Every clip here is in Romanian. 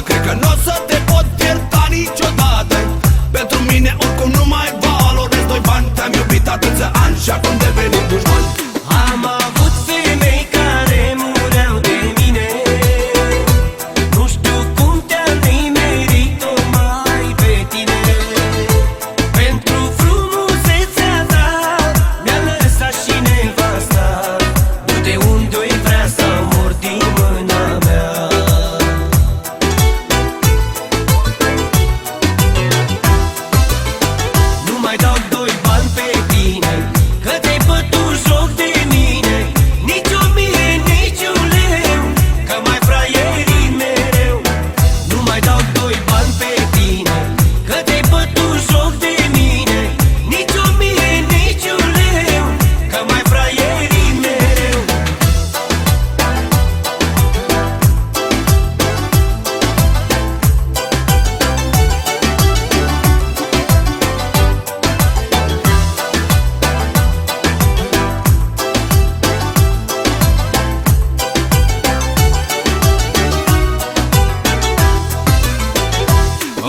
să can't nu o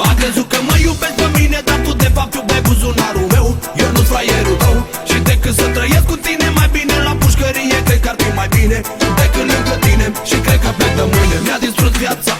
A crezut că mă iubesc pe mine Dar tu de fapt iubeai buzunarul meu. Eu nu fraierul tău Și decât să trăiesc cu tine mai bine La pușcărie cred că ar fi mai bine. Decât lângă tine și cred că pe de mâine. Mi-a distrus viața